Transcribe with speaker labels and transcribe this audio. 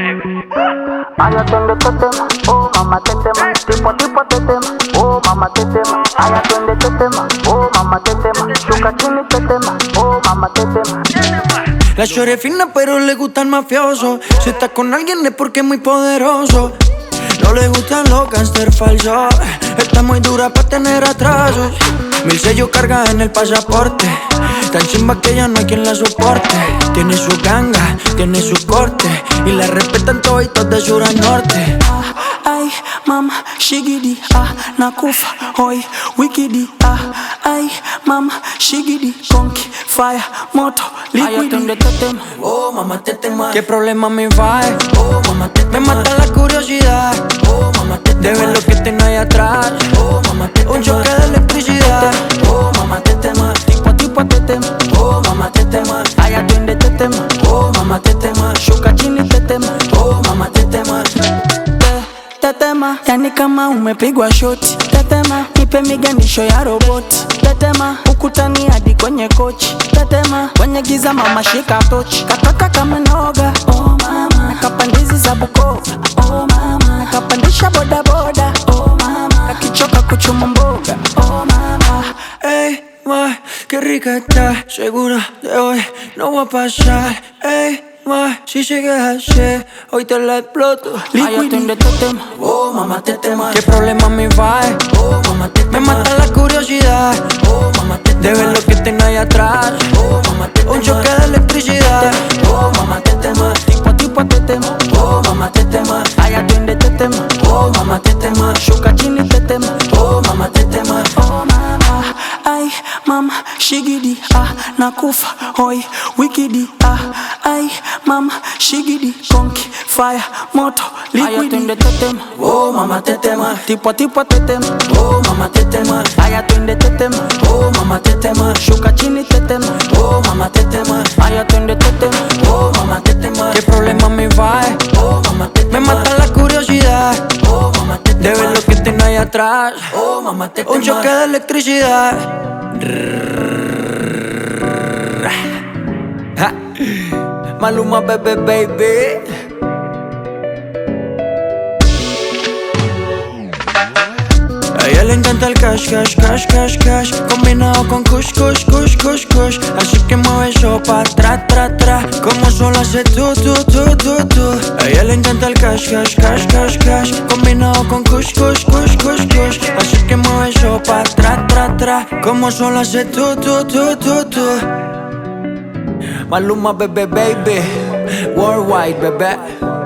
Speaker 1: Atiende este tema, oh tema, tipo tipo oh tema, oh chuca chini oh tema.
Speaker 2: La chore fina pero le gusta el mafioso. Si está con alguien es porque es muy poderoso. No le gustan los gangster falsos Está muy dura para tener atrasos. Mil sellos carga en el pasaporte. Tan chimba que ya no hay quien la soporte. Tiene su ganga, tiene su corte Y la respetan todos de sur a norte
Speaker 3: Ay, mama, shigidi, ah, nakufa, hoi, wikidi, ah, ay, mama, shigidi, conky, fire, moto, liquidi.
Speaker 2: Oh, mamá, te tema. ¿Qué problema me va? Oh, mamá, te Me mata la curiosidad. Oh, mamá, te De ver lo que tengo ahí atrás. Oh, mamá, te Un choque de electricidad.
Speaker 3: Oh, mamá, te tema. Tipo, tipo, te tema. Oh, mamá, te Tetema, yani kama umepigwa shoti. Tetema, nipe miganisho ya roboti. Tetema, ukutani hadi kwenye kochi. Tetema, kwenye giza mama shika tochi. Kataka kama noga, oh mama. Nakapandizi za Bukoba, oh mama. Nakapandisha boda boda, oh mama. Nakichoka kuchuma mboga, oh mama.
Speaker 2: Hey, ma, qué. Segura de hoy no va a pasar. Ey, ma, si sigues así, hoy te la exploto.
Speaker 3: Ay, atiende este tema.
Speaker 2: Oh, mamá, te tema. ¿Qué problema me va? Oh, mamá, te Me mata la curiosidad. Oh, mamá, te De ver lo que tengo ahí atrás. Oh, mamá, te Un choque de electricidad. Oh, mamá, te tema.
Speaker 3: Tipo, tipo, te tema.
Speaker 2: Oh, mamá, te tema.
Speaker 3: Ay, atiende este tema.
Speaker 2: Oh, mamá, te tema.
Speaker 3: Ah, nakufa, hoi, wikidi, ah, ay mama, shigidi, konki, fire, moto, liquidi. te tema,
Speaker 2: Oh, mamá, te tema.
Speaker 3: tipo tipo te tema,
Speaker 2: Oh, mamá, te tema.
Speaker 3: ay atiende te tema,
Speaker 2: Oh, mamá, te tema.
Speaker 3: shuka chini te tema,
Speaker 2: Oh, mamá, te tema.
Speaker 3: ay atiende te tema,
Speaker 2: Oh, mamá, te tema. ¿Qué problema me va? Oh, mamá, te tema. Me mata la curiosidad. Oh, mamá, te tema. De ver lo que tengo ahí atrás. Oh, mamá, te tema. Un choque de electricidad. Maluma, bebé, baby. Ella le encanta el cash, cash, cash, cash, cash. Combinado con kush, kush, kush, kush, kush. Así que mueve eso pa' tra, tra, tra. Como solo hace tú, tú, tú, tú, tú A ella le encanta el cash, cash, cash, cash, cash. Combinado con kush, kush, kush, kush, kush. Así que mueve eso pa' tra, tra, tra. Como solo hace tú, tú, tú, tú, tú Maluma, bebé, baby. Worldwide, bebé